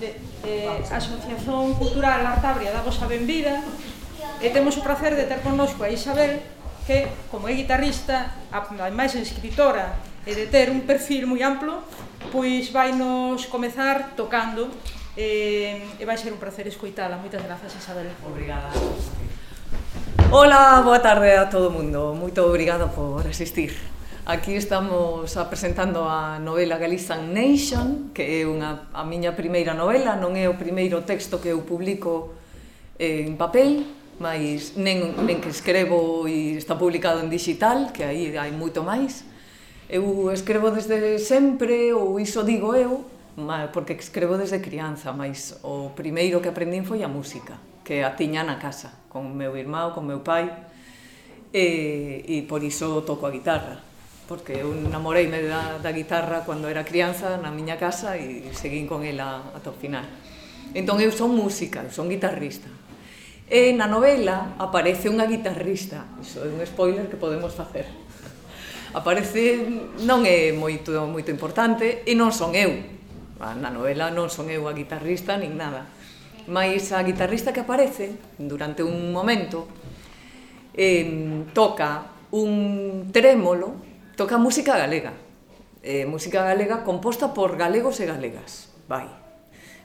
de, eh, Asociación Cultural Artabria da vosa benvida e temos o placer de ter connosco a Isabel que, como é guitarrista, ademais é escritora e de ter un perfil moi amplo, pois vai nos comezar tocando eh, e vai ser un placer escoitala. Moitas grazas, Isabel. Obrigada. Hola, boa tarde a todo mundo. Moito obrigada por asistir. Aquí estamos presentando a novela Galizan Nation, que é unha, a miña primeira novela, non é o primeiro texto que eu publico en papel, mas nen, nen que escrevo e está publicado en digital, que aí hai moito máis. Eu escrevo desde sempre, ou iso digo eu, porque escrevo desde crianza, mas o primeiro que aprendín foi a música, que a tiña na casa, con meu irmão, con meu pai, e, e por iso toco a guitarra porque eu namoreime da, da guitarra cando era crianza na miña casa e seguín con ela ata o final. Entón eu son música, eu son guitarrista. E na novela aparece unha guitarrista, iso é un spoiler que podemos facer. Aparece, non é moito moito importante e non son eu. Ah, na novela non son eu a guitarrista nin nada. Mais a guitarrista que aparece durante un momento eh, toca un trémolo Toca música galega. Eh, música galega composta por galegos e galegas. Vai.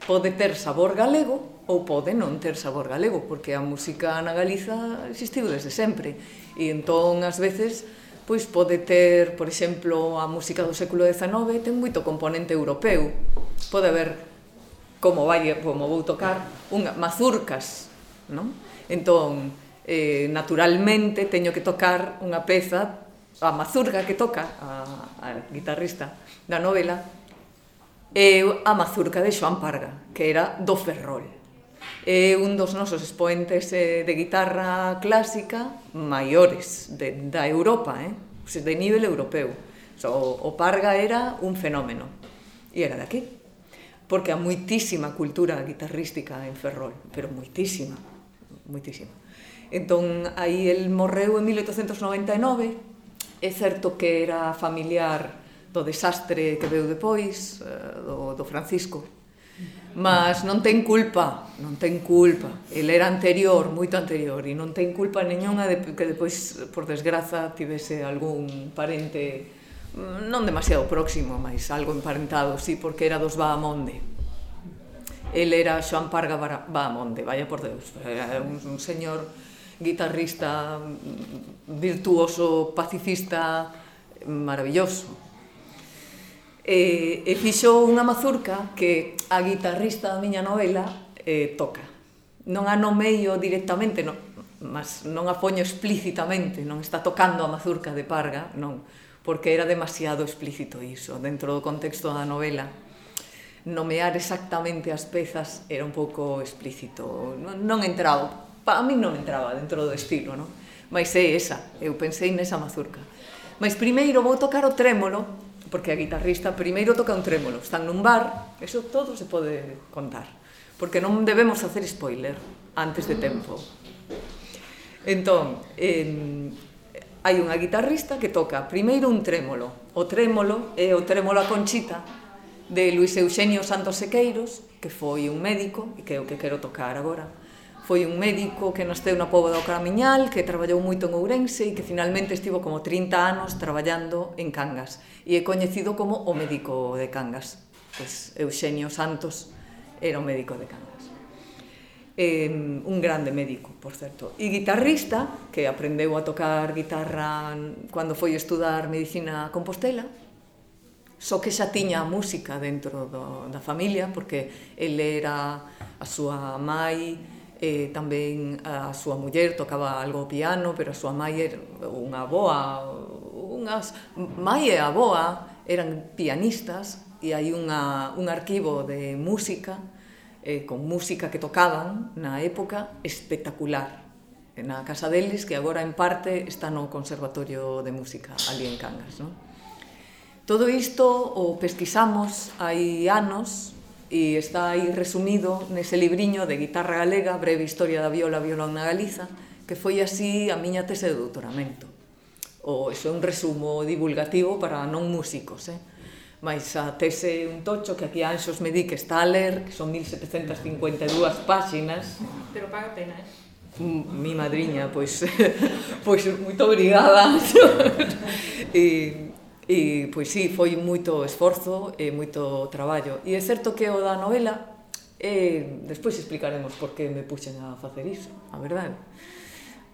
Pode ter sabor galego ou pode non ter sabor galego, porque a música na Galiza existiu desde sempre. E entón, ás veces, pois pode ter, por exemplo, a música do século XIX ten moito componente europeu. Pode haber como vai, como vou tocar, unha mazurcas, non? Entón, eh, naturalmente teño que tocar unha peza a mazurca que toca a, a guitarrista da novela é a mazurca de Joan Parga, que era do Ferrol. É un dos nosos expoentes eh, de guitarra clásica maiores de, da Europa, eh? de nivel europeo. So, o Parga era un fenómeno e era de aquí, porque há moitísima cultura guitarrística en Ferrol, pero moitísima, moitísima. Entón, aí el morreu en 1899, É certo que era familiar do desastre que veu depois, eh, do, do Francisco, mas non ten culpa, non ten culpa. Ele era anterior, moito anterior, e non ten culpa neñona de que depois, por desgraza, tivese algún parente mm, non demasiado próximo, mas algo emparentado, sí, porque era dos Bahamonde. El era Xoan Parga Bahamonde, vaya por Deus, era un, un señor guitarrista virtuoso, pacifista, maravilloso. E, e fixo unha mazurca que a guitarrista da miña novela eh, toca. Non a nomeio directamente, non, mas non a poño explícitamente, non está tocando a mazurca de Parga, non, porque era demasiado explícito iso dentro do contexto da novela. Nomear exactamente as pezas era un pouco explícito, non, non entraba pa, a mí non entraba dentro do estilo, non? Mas é esa, eu pensei nesa mazurca. Mas primeiro vou tocar o trémolo, porque a guitarrista primeiro toca un trémolo. Están nun bar, eso todo se pode contar, porque non debemos hacer spoiler antes de tempo. Entón, eh, hai unha guitarrista que toca primeiro un trémolo. O trémolo é o trémolo a conchita de Luis Eugenio Santos Sequeiros, que foi un médico e que é o que quero tocar agora foi un médico que nasceu na Pobo do Caramiñal, que traballou moito en Ourense e que finalmente estivo como 30 anos traballando en Cangas e é coñecido como o médico de Cangas. Pois Eugenio Santos era o médico de Cangas. Eh, un grande médico, por certo, e guitarrista que aprendeu a tocar guitarra cando foi estudar medicina a Compostela, só que xa tiña a música dentro do, da familia, porque ele era a súa mai, eh, tamén a súa muller tocaba algo piano, pero a súa mãe era unha boa, unhas mãe e a boa eran pianistas e hai unha, un arquivo de música eh, con música que tocaban na época espectacular na casa deles que agora en parte está no Conservatorio de Música ali en Cangas. Non? Todo isto o pesquisamos hai anos e está aí resumido nese libriño de guitarra galega, breve historia da viola violón na Galiza, que foi así a miña tese de doutoramento. O iso é un resumo divulgativo para non músicos, eh? Mais a tese un tocho que aquí Anxos me di que está a ler, que son 1752 páxinas. Pero paga pena, eh? Mm, mi madriña, pois, pois moito obrigada. e, E, pois sí, foi moito esforzo e moito traballo. E é certo que o da novela, e despois explicaremos por que me puxen a facer iso, a verdade.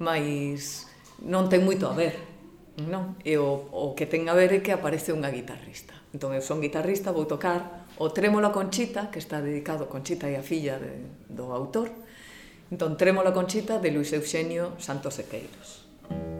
Mas non ten moito a ver, non? E o, o que ten a ver é que aparece unha guitarrista. Entón, eu son guitarrista, vou tocar o Trémola Conchita, que está dedicado a Conchita e a filla de, do autor. Entón, Trémola Conchita, de Luis Eugenio Santos Sequeiros. Música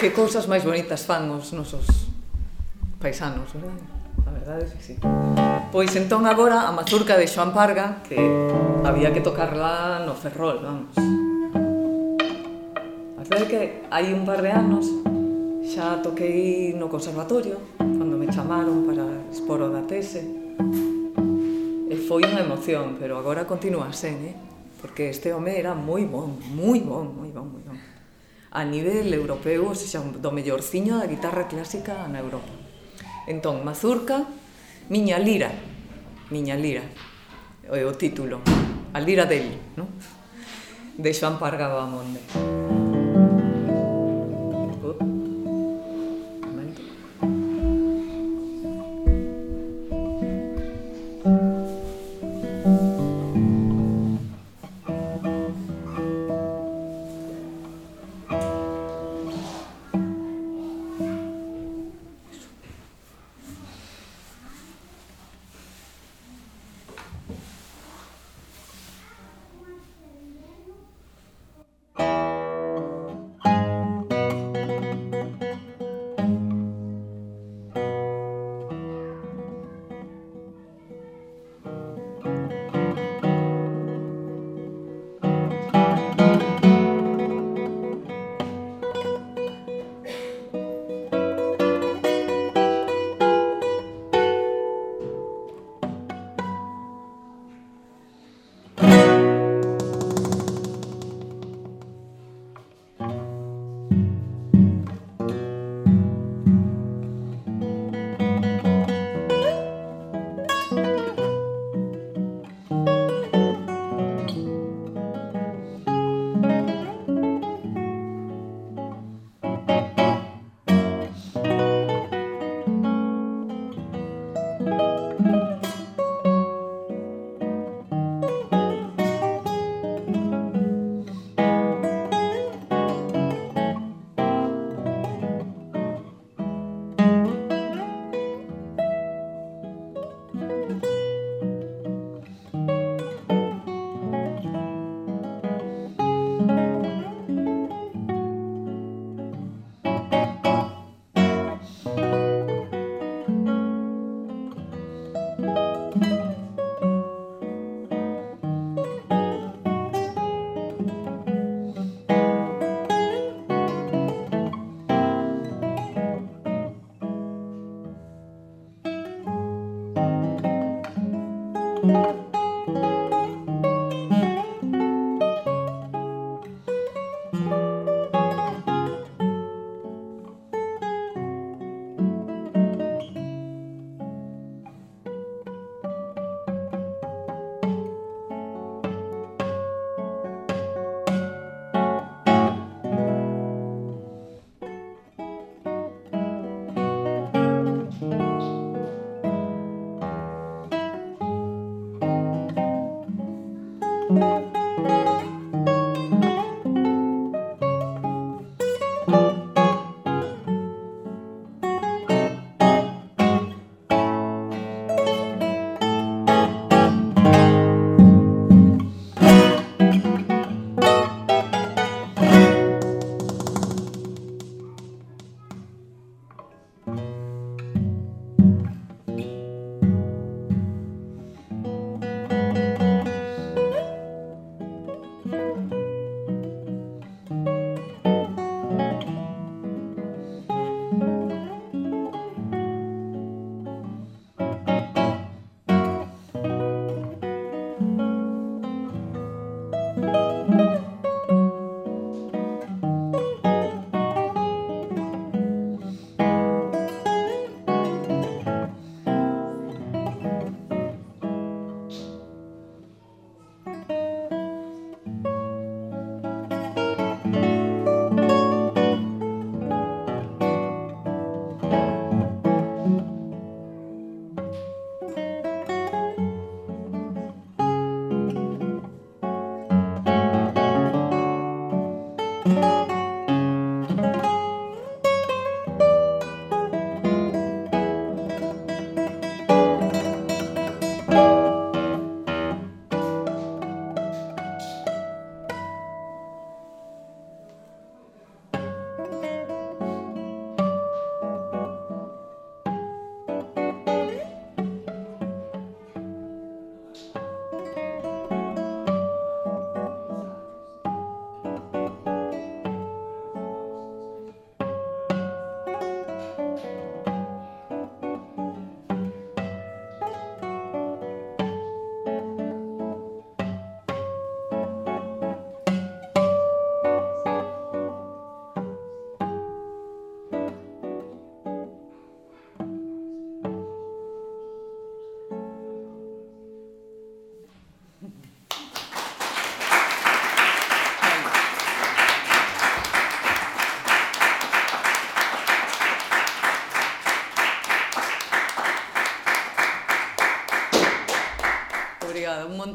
que cousas máis bonitas fan os nosos paisanos, verdade? A verdade é que sí. Pois entón agora a mazurca de Xoan Parga, que había que tocarla no ferrol, vamos. A verdade é que hai un par de anos xa toquei no conservatorio, cando me chamaron para expor o da tese. E foi unha emoción, pero agora continúa sen, eh? Porque este home era moi bon, moi bon, moi bon, moi bon a nivel europeo, se xa do mellorciño da guitarra clásica na Europa. Entón, Mazurca, Miña Lira, Miña Lira, é o título, a lira del, non? de Joan Parga Bamonde.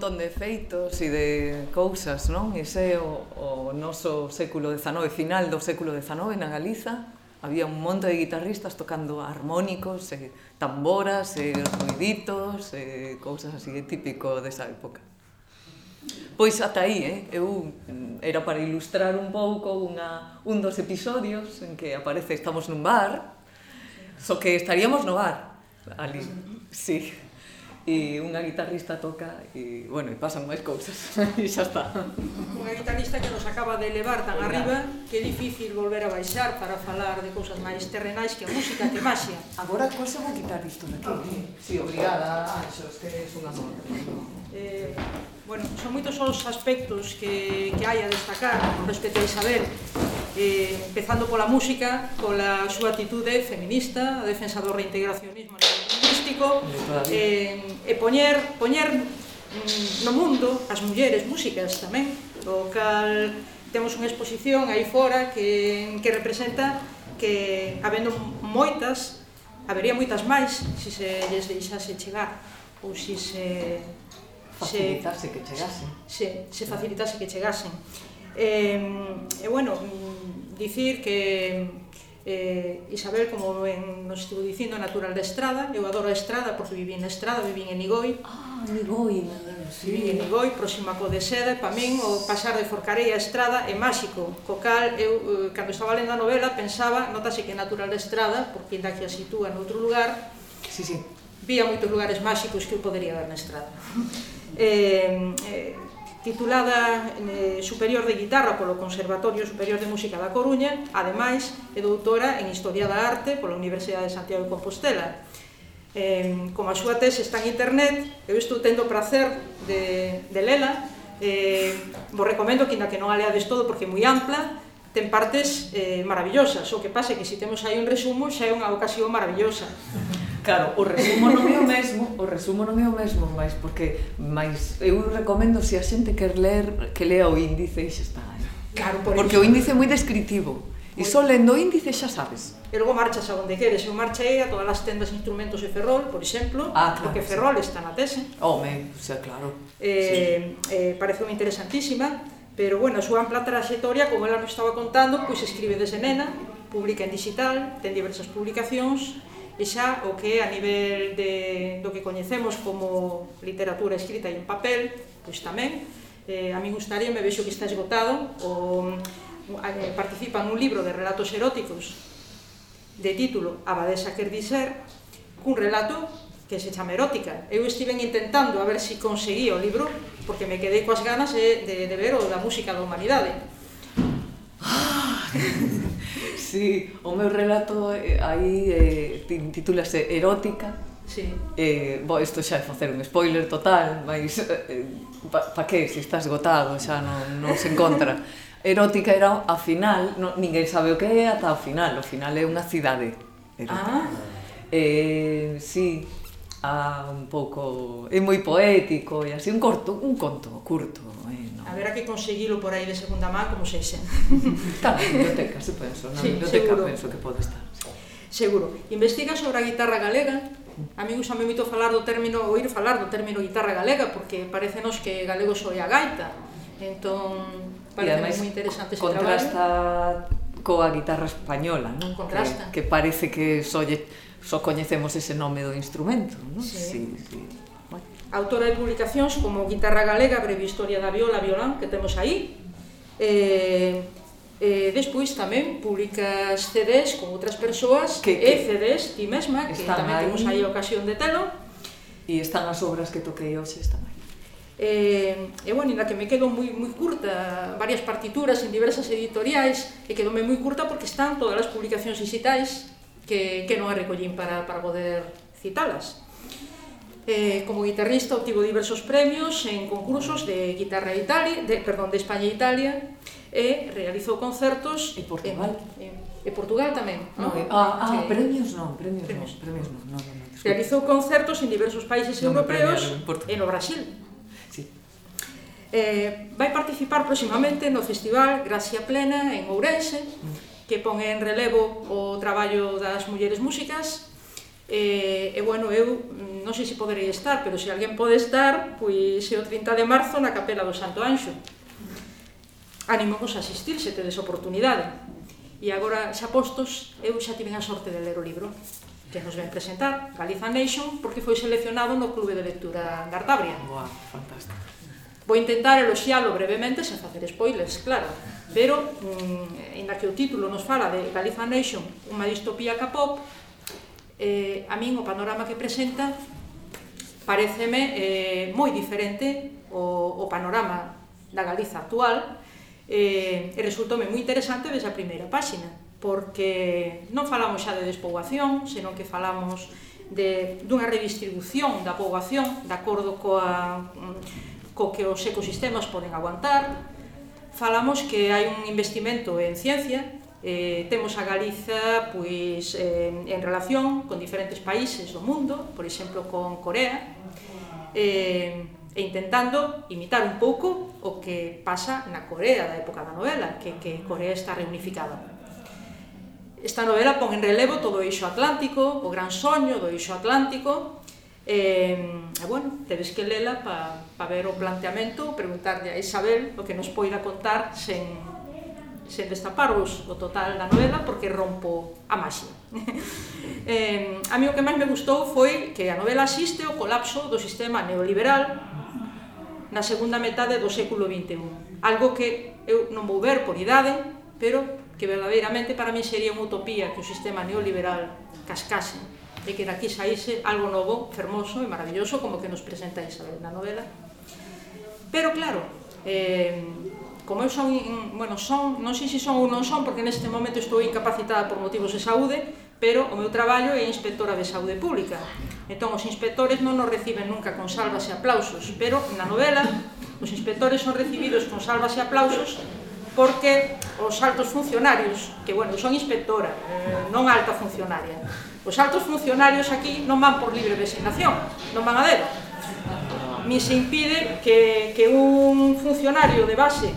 montón de feitos e de cousas, non? Ese é o, o noso século XIX, final do século XIX na Galiza. Había un monte de guitarristas tocando harmónicos, e tamboras, e ruiditos, e cousas así típico desa época. Pois ata aí, eh? eu mm, era para ilustrar un pouco unha, un dos episodios en que aparece estamos nun bar, só so que estaríamos no bar, ali, sí e unha guitarrista toca e, bueno, e pasan máis cousas e xa está. Unha guitarrista que nos acaba de elevar tan arriba que é difícil volver a baixar para falar de cousas máis terrenais que a música que maxia. Agora, cuál é o guitarrista daqui? Si, sí, obrigada, Anxos, que é un amor. Eh, bueno, son moitos os aspectos que, que hai a destacar con respecto a Isabel eh, empezando pola música, pola súa atitude feminista, a defensa do reintegracionismo na eh, e, eh, e poñer, poñer mm, no mundo as mulleres músicas tamén, o cal temos unha exposición aí fora que, que representa que habendo moitas, habería moitas máis se se lles deixase chegar ou se se facilitase se, que chegasen. Se, se facilitase que chegasen. Eh, e bueno, mm, dicir que Eh, Isabel, como ben nos estivo dicindo, natural da Estrada. Eu adoro a Estrada porque viví na Estrada, viví en Nigoi. Ah, Nigoi. Sí. Viví en Nigoi, próxima co de Seda, e para min o pasar de Forcarei a Estrada é máxico. Co cal, eu, eh, cando estaba lendo a novela, pensaba, notase que é natural de Estrada, porque ainda que a sitúa noutro lugar, sí, sí. vía moitos lugares máxicos que eu podería ver na Estrada. eh, eh, titulada eh, Superior de Guitarra polo Conservatorio Superior de Música da Coruña, ademais é doutora en Historia da Arte pola Universidade de Santiago de Compostela. Eh, como a súa tese está en internet, eu estou tendo o prazer de, de lela, eh, vos recomendo que ainda que non a leades todo porque é moi ampla, ten partes eh, maravillosas, o que pasa é que se temos aí un resumo xa é unha ocasión maravillosa. Claro, o resumo non é o mesmo, o resumo non é o mesmo, máis porque máis eu recomendo se a xente quer ler que lea o índice e xa está. Eh? Claro, por porque eso. o índice é moi descritivo. E só lendo o índice xa sabes. E logo marchas a onde queres. Eu marchei a todas as tendas de instrumentos de Ferrol, por exemplo, ah, claro, porque Ferrol está na tese. Home, oh, claro. Eh, sí. eh, pareceu interesantísima. Pero, bueno, a súa ampla traxectoria, como ela nos estaba contando, pois escribe desde nena, publica en digital, ten diversas publicacións, e xa o que a nivel de, do que coñecemos como literatura escrita en papel, pois tamén, eh, a mí gustaría, me vexo que está esgotado, o, eh, participa nun libro de relatos eróticos de título Abadesa quer dizer, cun relato que se chama Erótica. Eu estiven intentando a ver se si conseguía o libro, porque me quedei coas ganas de, de, de ver o da música da humanidade. Ah. sí, o meu relato eh, aí eh, titúlase Erótica. Sí. Eh, bo, isto xa é facer un spoiler total, mas eh, eh, pa, pa que se está esgotado, xa non, non se encontra. Erótica era a final, non, ninguén sabe o que é ata o final, o final é unha cidade. Erótica. Ah. Eh, sí, a un pouco é moi poético e así un corto, un conto curto, eh, no. A ver a que conseguilo por aí de segunda man como sexen. Está na biblioteca, se penso, na sí, biblioteca seguro. penso que pode estar. Sí. Seguro. Investiga sobre a guitarra galega. A mí gustame moito falar do término, oír falar do término guitarra galega porque parecenos que galego soe a gaita. Entón, parece moi interesante ese contrasta traballo. Contrasta coa guitarra española, non? Contrasta. Que, que parece que solle só coñecemos ese nome do instrumento, non? Sí, sí. sí. Bueno. Autora de publicacións como Guitarra Galega, Breve Historia da Viola, Violán, que temos aí. Eh, eh, despois tamén publicas CDs con outras persoas que, que e CDs ti mesma, que tamén aí, temos aí a ocasión de telo. E están as obras que toquei hoxe, están aí. Eh, e bueno, na que me quedo moi moi curta, varias partituras en diversas editoriais, e quedome moi curta porque están todas as publicacións digitais que, que non a recollín para, para poder citalas. Eh, como guitarrista obtivo diversos premios en concursos de guitarra Italia, de, perdón, de España e Italia e realizou concertos e Portugal. En, en, e Portugal tamén. No, no? Eh, ah, ah sí. premios non, premios, premios. non, premios non, non, non, non Realizou concertos en diversos países non europeos premiaron, e no Brasil. Sí. Eh, vai participar próximamente no festival Gracia Plena en Ourense. Mm que pon en relevo o traballo das mulleres músicas e, eh, e bueno, eu non sei se poderei estar, pero se alguén pode estar, pois é o 30 de marzo na Capela do Santo Anxo. Animamos a asistir se tedes oportunidade. E agora, xa postos, eu xa tiven a sorte de ler o libro que nos ven presentar, Galiza Nation, porque foi seleccionado no Clube de Lectura de Artabria. Boa, fantástico. Vou intentar eloxialo brevemente sen facer spoilers, claro pero mm, inda que o título nos fala de Galiza Nation, unha distopía capop, eh, a min o panorama que presenta pareceme eh, moi diferente o, o panorama da Galiza actual eh, e resultome moi interesante desa primeira páxina porque non falamos xa de despoboación senón que falamos de, dunha redistribución da poboación de acordo coa, mm, co que os ecosistemas poden aguantar falamos que hai un investimento en ciencia, eh, temos a Galiza pois, eh, en relación con diferentes países do mundo, por exemplo con Corea, eh, e intentando imitar un pouco o que pasa na Corea da época da novela, que, que Corea está reunificada. Esta novela pon en relevo todo o eixo atlántico, o gran soño do eixo atlántico, E, e bueno, tedes que lela para pa ver o planteamento, preguntarlle a Isabel o que nos poida contar sen, sen destaparvos o total da novela porque rompo a máxima. eh, a mí o que máis me gustou foi que a novela asiste ao colapso do sistema neoliberal na segunda metade do século XXI. Algo que eu non vou ver por idade, pero que verdadeiramente para mí sería unha utopía que o sistema neoliberal cascase de que daqui saíse algo novo, fermoso e maravilloso, como que nos presenta Isabel na novela. Pero claro, eh, como eu son, bueno, son, non sei se son ou non son, porque neste momento estou incapacitada por motivos de saúde, pero o meu traballo é inspectora de saúde pública. Entón, os inspectores non nos reciben nunca con salvas e aplausos, pero na novela os inspectores son recibidos con salvas e aplausos porque os altos funcionarios, que bueno, son inspectora, eh, non alta funcionaria, Os altos funcionarios aquí non van por libre designación, non van a dedo. Ni se impide que, que un funcionario de base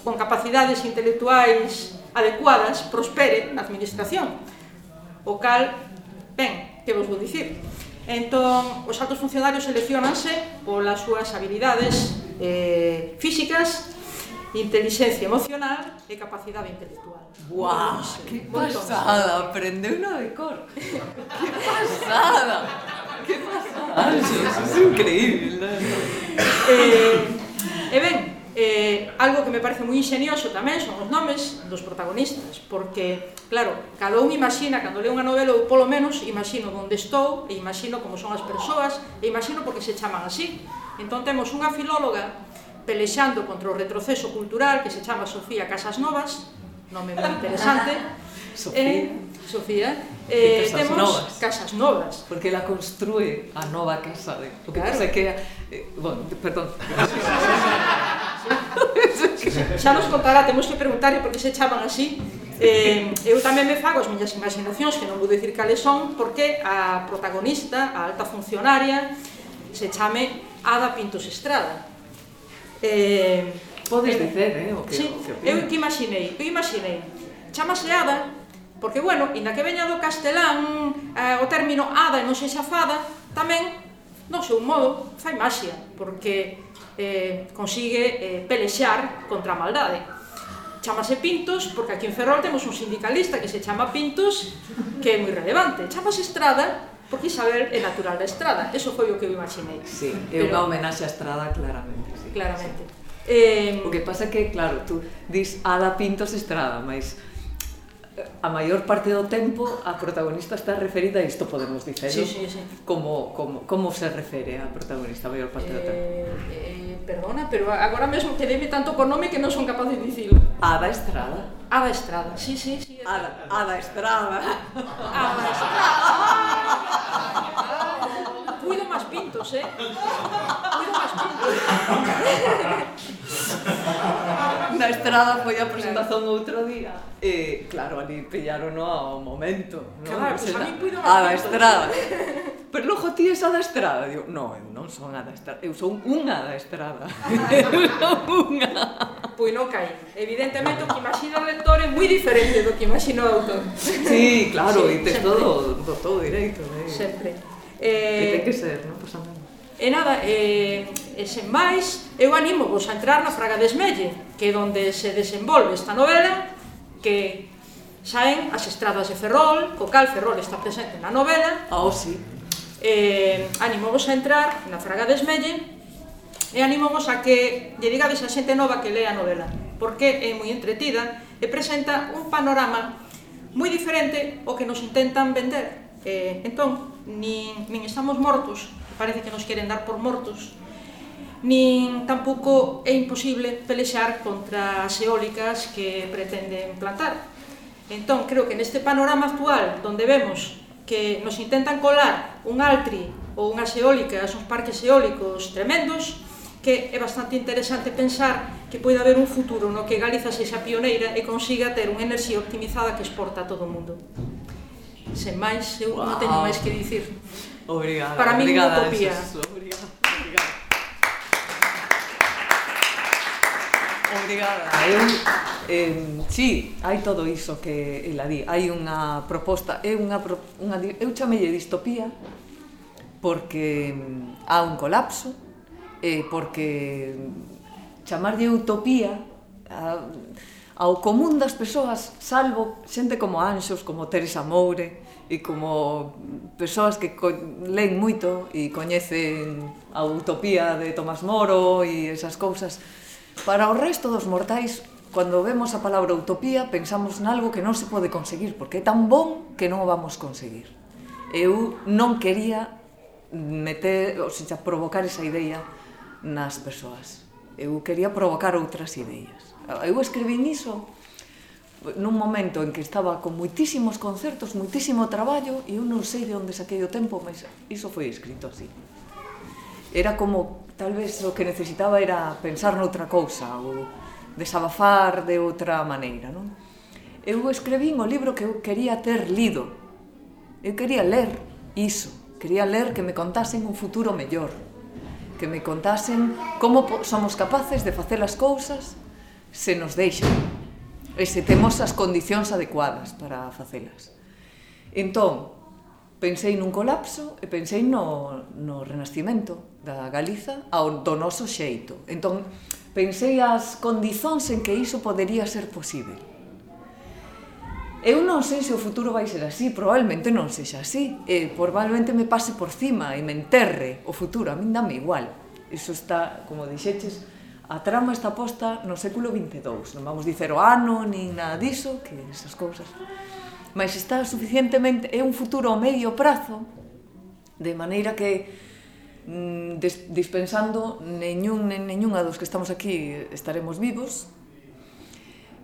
con capacidades intelectuais adecuadas prospere na administración. O cal, ben, que vos vou dicir. Entón, os altos funcionarios seleccionanse polas súas habilidades eh, físicas inteligencia emocional e capacidade intelectual. Guau, que pasada, aprende unha de cor. que pasada. que pasada. Ah, eso es increíble. eh, e ben, eh, algo que me parece moi ingenioso tamén son os nomes dos protagonistas, porque, claro, cada un imagina, cando leo unha novela, ou polo menos, imagino onde estou, e imagino como son as persoas, e imagino porque se chaman así. Entón temos unha filóloga pelexando contra o retroceso cultural que se chama Sofía Casas Novas, nome moi interesante. Sofía. Eh, Sofía. Eh, casas temos novas. casas novas. Porque ela construe a nova casa. De, o que claro. pasa é que... Eh, bueno, perdón. Xa nos contará, temos que preguntarle por que se chaman así. Eh, eu tamén me fago as miñas imaginacións, que non vou dicir cales son, porque a protagonista, a alta funcionaria, se chame Ada Pintos Estrada Eh, Podes eh, dicer, eh, o que, sí, o que opinas. Eu que imaginei, eu imaginei. Chamase Ada, porque, bueno, inda que veña do castelán eh, o término Ada e non sexa fada, tamén, no seu modo, fai maxia, porque eh, consigue eh, pelexar contra a maldade. Chamase Pintos, porque aquí en Ferrol temos un sindicalista que se chama Pintos, que é moi relevante. Chamase Estrada, porque Isabel é natural da Estrada, eso foi o que eu imaginei. Sí, é unha homenaxe a Estrada claramente. Sí, claramente. Sí. Eh... O que pasa que, claro, tú dis Ada Pintos Estrada, mas eh, a maior parte do tempo a protagonista está referida, a isto podemos dicelo, sí, sí, sí. como, como, como se refere a protagonista a maior parte eh, do tempo. Eh, eh, perdona, pero agora mesmo quedeme tanto con nome que non son capaz de dicilo. Ada Estrada. Ada Estrada, sí, sí, sí. Ada, Ada Estrada. Ada Estrada. manger. Na estrada foi a presentación outro día e, claro, ali pillaron ao momento. No? Claro, pues a, mí puido a da estrada. Pero logo ti esa da estrada. Digo, no, eu non son a da estrada, eu son unha da estrada. eu son unha. Pois non caí. Evidentemente, o que imagina o lector é moi diferente do que imagina o autor. Sí, claro, sí, e tes todo, todo, todo direito. Eh. Sempre. Eh, que ten que ser, non? Pois pues, E nada, e, e sen máis, eu animo vos a entrar na Fraga de Esmelle, que é onde se desenvolve esta novela, que saen as estradas de Ferrol, co cal Ferrol está presente na novela. Ah, oh, sí. E, animo vos a entrar na Fraga de Esmelle, e animo vos a que lle digades a xente nova que lea a novela, porque é moi entretida e presenta un panorama moi diferente ao que nos intentan vender. Eh, entón, nin, nin estamos mortos, parece que nos queren dar por mortos, nin tampouco é imposible pelexar contra as eólicas que pretenden plantar. Entón, creo que neste panorama actual, onde vemos que nos intentan colar un altri ou unhas eólicas, uns parques eólicos tremendos, que é bastante interesante pensar que poida haber un futuro no que Galiza sexa pioneira e consiga ter unha enerxía optimizada que exporta a todo o mundo. Sen máis, eu wow. non teño máis que dicir. Obrigada. Para mí obrigada, unha utopía. Obrigada, obrigada. Obrigada. Eu, eh, sí, hai todo iso que ela di. Hai unha proposta, é unha, unha eu chamelle distopía porque há un colapso, eh, porque chamarlle utopía a, ao común das persoas, salvo xente como Anxos, como Teresa Moure, e como persoas que leen moito e coñecen a utopía de Tomás Moro e esas cousas. Para o resto dos mortais, cando vemos a palabra utopía, pensamos nalgo que non se pode conseguir, porque é tan bon que non o vamos conseguir. Eu non quería meter, ou seja, provocar esa idea nas persoas. Eu quería provocar outras ideas. Eu escribí niso nun momento en que estaba con moitísimos concertos, moitísimo traballo, e eu non sei de onde saquei o tempo, mas iso foi escrito así. Era como, tal vez, o que necesitaba era pensar noutra cousa, ou desabafar de outra maneira, non? Eu escribín o libro que eu quería ter lido. Eu quería ler iso, quería ler que me contasen un futuro mellor, que me contasen como somos capaces de facer as cousas se nos deixan e se temos as condicións adecuadas para facelas. Entón, pensei nun colapso e pensei no, no renascimento da Galiza ao do noso xeito. Entón, pensei as condizóns en que iso podería ser posible. Eu non sei se o futuro vai ser así, probablemente non sexa así, e probablemente me pase por cima e me enterre o futuro, a min dame igual. Iso está, como dixeches, A trama está posta no século 22, non vamos dicer o ano, nin nada diso, que esas cousas. Mas está suficientemente, é un futuro a medio prazo, de maneira que mm, dispensando neñún, neñunha dos que estamos aquí estaremos vivos,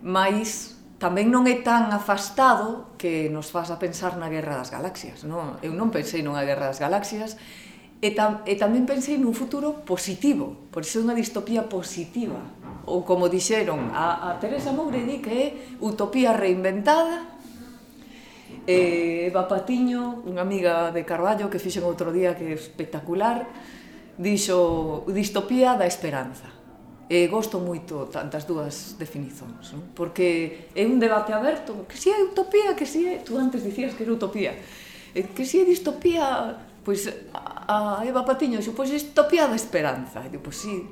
mas tamén non é tan afastado que nos faz a pensar na Guerra das Galaxias. Non? Eu non pensei nunha Guerra das Galaxias, E, tam, e tamén pensei nun futuro positivo, por iso é unha distopía positiva. Ou como dixeron, a, a Teresa Moure di que é utopía reinventada, E Eva Patiño, unha amiga de Carballo que fixen outro día que é espectacular, dixo distopía da esperanza. E gosto moito tantas dúas definicións, non? porque é un debate aberto, que si é utopía, que si é... Tú antes dicías que era utopía. Que si é distopía pois a Eva Patiño dixo, pois distopía da esperanza. E digo, pois sí,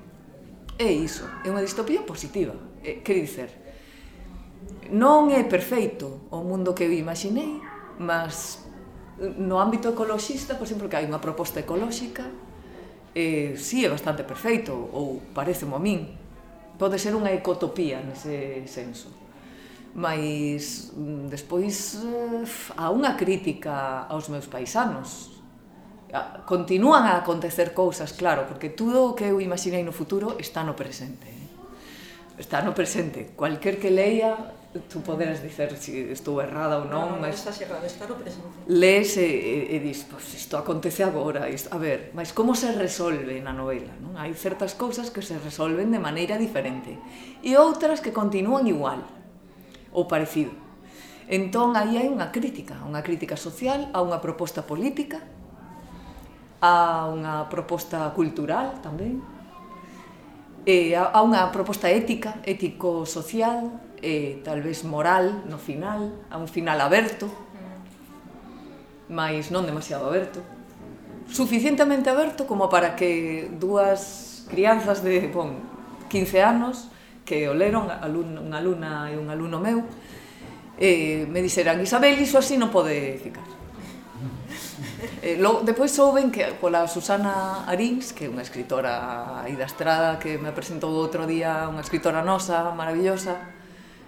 é iso, é unha distopía positiva. E, que dicer, non é perfeito o mundo que eu imaginei, mas no ámbito ecoloxista, por exemplo, que hai unha proposta ecolóxica, eh, sí, é bastante perfeito, ou parece a min. Pode ser unha ecotopía nese senso. Mas despois eh, a unha crítica aos meus paisanos, continúan a acontecer cousas, claro, porque tudo o que eu imaginei no futuro está no presente. Eh. Está no presente. Cualquier que leia, tú poderas dicer se si estou errada ou non, no, mas... Non, estás errada, está no presente. Lees e, e, e dis, pois, pues, isto acontece agora. Isto... A ver, mas como se resolve na novela? Non? Hai certas cousas que se resolven de maneira diferente e outras que continúan igual ou parecido. Entón, aí hai unha crítica, unha crítica social a unha proposta política a unha proposta cultural tamén, e a, a unha proposta ética, ético-social, e tal vez moral no final, a un final aberto, mais non demasiado aberto. Suficientemente aberto como para que dúas crianzas de, bon, 15 anos, que o leron, alun, unha alumna e un aluno meu, eh, me dixeran, Isabel, iso así non pode ficar Eh, lo, depois souben que pola Susana Arins, que é unha escritora aí da estrada que me presentou outro día, unha escritora nosa, maravillosa,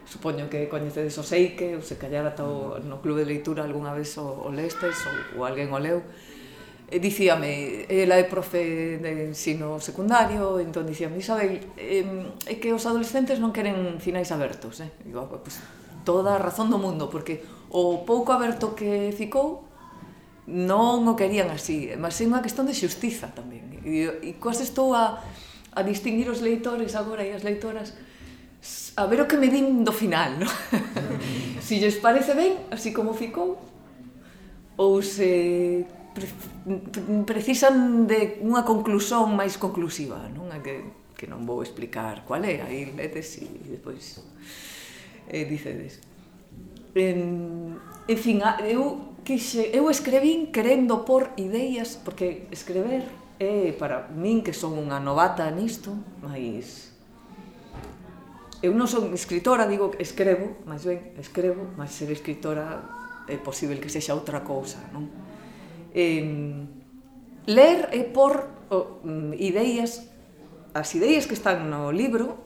supoño que coñecedes o Seike, ou se callar ata o, no clube de leitura algunha vez o, o lestes ou, ou alguén o leu, e dicíame, ela é profe de ensino secundario, entón dicíame, Isabel, eh, é que os adolescentes non queren finais abertos, eh? Digo, ah, pues, toda a razón do mundo, porque o pouco aberto que ficou non o querían así, mas é unha questón de xustiza tamén. E, e quase estou a, a distinguir os leitores agora e as leitoras a ver o que me din do final, no? si lles parece ben, así como ficou, ou se pre, precisan de unha conclusión máis conclusiva, non? A que, que non vou explicar cual é, aí letes e, e depois eh, dicedes. En, en fin, eu quixe, eu escrevín querendo por ideas, porque escrever é para min que son unha novata nisto, mas eu non son escritora, digo que escrevo, máis ben, escrevo, mas ser escritora é posible que sexa outra cousa, non? Eh, ler é por oh, ideas, as ideas que están no libro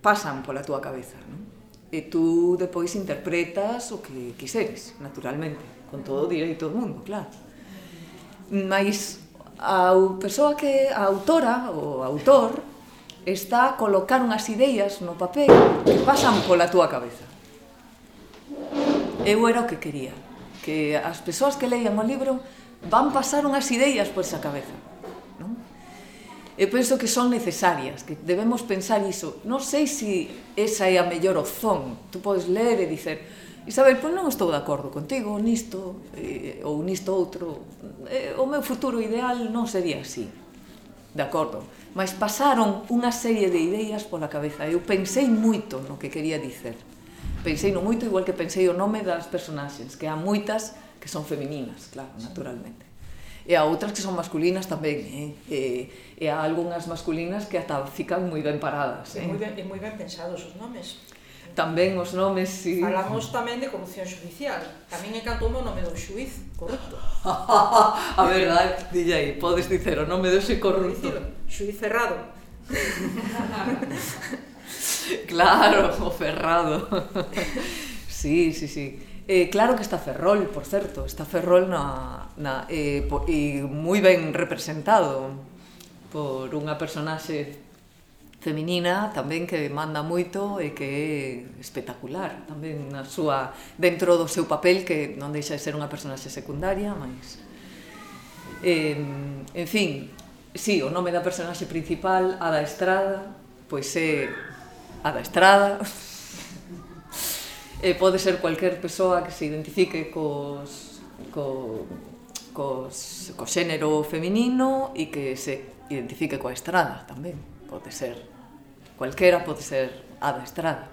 pasan pola túa cabeza, non? e tú depois interpretas o que quiseres, naturalmente con todo o direito do mundo, claro. Mas a persoa que a autora ou autor está a colocar unhas ideas no papel que pasan pola túa cabeza. Eu era o que quería, que as persoas que leían o libro van pasar unhas ideas por esa cabeza. Non? Eu penso que son necesarias, que debemos pensar iso. Non sei se esa é a mellor opción. Tú podes ler e dicer, Isabel, pois non estou de acordo contigo nisto eh, ou nisto outro. Eh, o meu futuro ideal non sería así. De acordo. Mas pasaron unha serie de ideas pola cabeza. Eu pensei moito no que quería dicer. Pensei no moito igual que pensei o nome das personaxes, que há moitas que son femininas, claro, naturalmente. E há outras que son masculinas tamén, eh? eh e, e há algunhas masculinas que ata fican moi ben paradas. Eh? E moi eh. ben, e moi ben pensados os nomes tamén os nomes e... Falamos tamén de corrupción judicial. Tamén encantou o nome do xuiz corrupto. a verdade, DJ, podes dicer o nome do xe corrupto. Xuiz Ferrado. claro, o Ferrado. sí, sí, sí. Eh, claro que está Ferrol, por certo, está Ferrol na, na, eh, po, e moi ben representado por unha personaxe feminina tamén que manda moito e que é espectacular tamén na súa dentro do seu papel que non deixa de ser unha personaxe secundaria, mas eh, en fin, si, sí, o nome da personaxe principal, Ada Estrada, pois é Ada Estrada. e pode ser cualquier persoa que se identifique cos co cos co xénero feminino e que se identifique coa estrada tamén pode ser cualquera, pode ser Ada Estrada.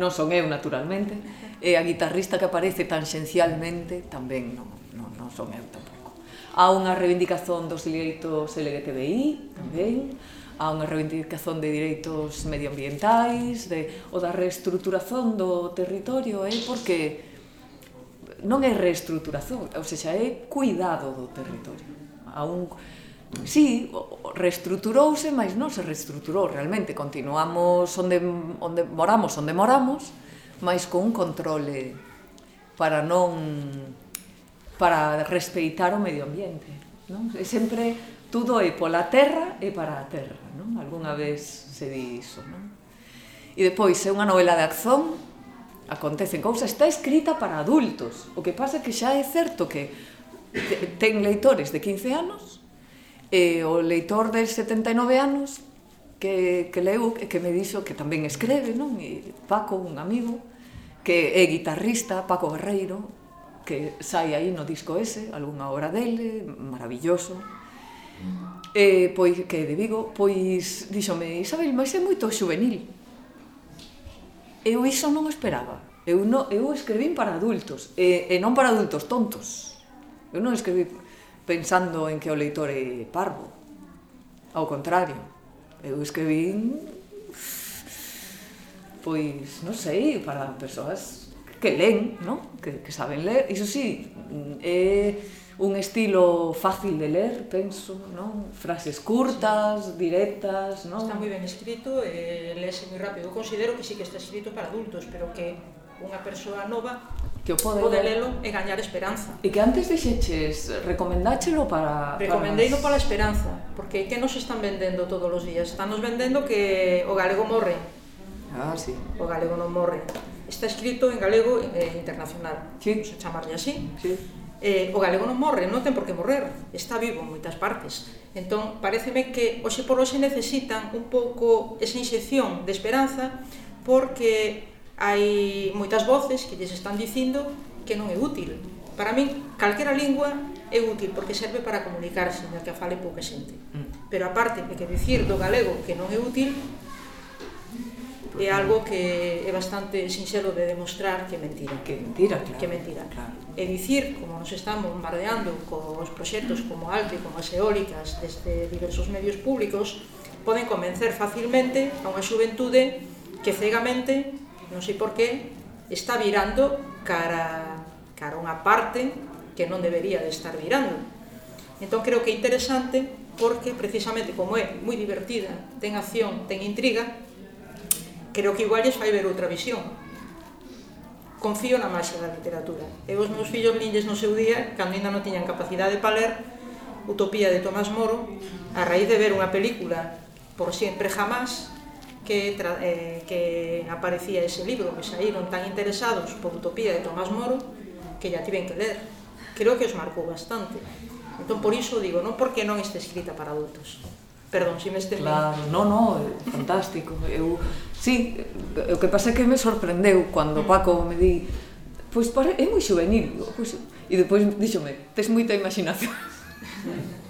Non son eu, naturalmente, e a guitarrista que aparece tangencialmente tamén non, non, non son eu tampouco. Há unha reivindicación dos direitos LGTBI, tamén, há unha reivindicación de direitos medioambientais, de, o da reestruturación do territorio, é porque non é reestruturación, ou seja, é cuidado do territorio. A un, Sí, reestruturouse, mas non se reestruturou realmente. Continuamos onde, onde moramos, onde moramos, mas con un controle para non para respeitar o medio ambiente. Non? E sempre tudo é pola terra e para a terra. Non? Alguna vez se di iso. Non? E depois é unha novela de acción, acontecen cousas, está escrita para adultos. O que pasa é que xa é certo que ten leitores de 15 anos e o leitor de 79 anos que, que leu e que me dixo que tamén escreve, non? E Paco, un amigo, que é guitarrista, Paco Guerreiro, que sai aí no disco ese, algunha hora dele, maravilloso. E, pois, que de Vigo, pois, díxome, Isabel, mas é moito juvenil. Eu iso non esperaba. Eu, no, eu escrevín para adultos, e, e non para adultos tontos. Eu non escribí pensando en que o leitor é parvo. Ao contrario, eu escribín pois, non sei, para persoas que len, non? Que, que saben ler. Iso sí, é un estilo fácil de ler, penso, non? Frases curtas, directas, non? Está moi ben escrito, e lese moi rápido. Eu considero que sí que está escrito para adultos, pero que unha persoa nova que o pode, pode lelo e gañar esperanza. E que antes dixeches, recomendáchelo para... Recomendeino para, para a esperanza, porque que nos están vendendo todos os días? Están nos vendendo que o galego morre. Ah, sí. O galego non morre. Está escrito en galego eh, internacional, sí. se chamarlle así. Sí. Eh, o galego non morre, non ten por que morrer, está vivo en moitas partes. Entón, pareceme que hoxe por hoxe necesitan un pouco esa inxección de esperanza porque hai moitas voces que lles están dicindo que non é útil. Para min, calquera lingua é útil porque serve para comunicarse, na que a fale pouca xente. Mm. Pero aparte de que dicir do galego que non é útil, é algo que é bastante sinxelo de demostrar que é mentira. Que mentira, claro. Que mentira. Claro. E dicir, como nos están bombardeando cos proxectos como Alte, como as eólicas, desde diversos medios públicos, poden convencer facilmente a unha xuventude que cegamente non sei por qué, está virando cara, cara unha parte que non debería de estar virando. Entón creo que é interesante porque precisamente como é moi divertida, ten acción, ten intriga, creo que igual lles fai ver outra visión. Confío na máxia da literatura. E os meus fillos lindes no seu día, cando ainda non tiñan capacidade para ler, Utopía de Tomás Moro, a raíz de ver unha película por sempre jamás, que, eh, que aparecía ese libro, que saíron tan interesados por Utopía de Tomás Moro, que ya tiven que ler. Creo que os marcou bastante. Entón, por iso digo, non porque non este escrita para adultos. Perdón, si me estendí. Claro, non, non, fantástico. Eu, sí, o que pasa é que me sorprendeu cando mm. Paco me di pois pues, é moi juvenil. Pois, e depois díxome, tes moita imaginación.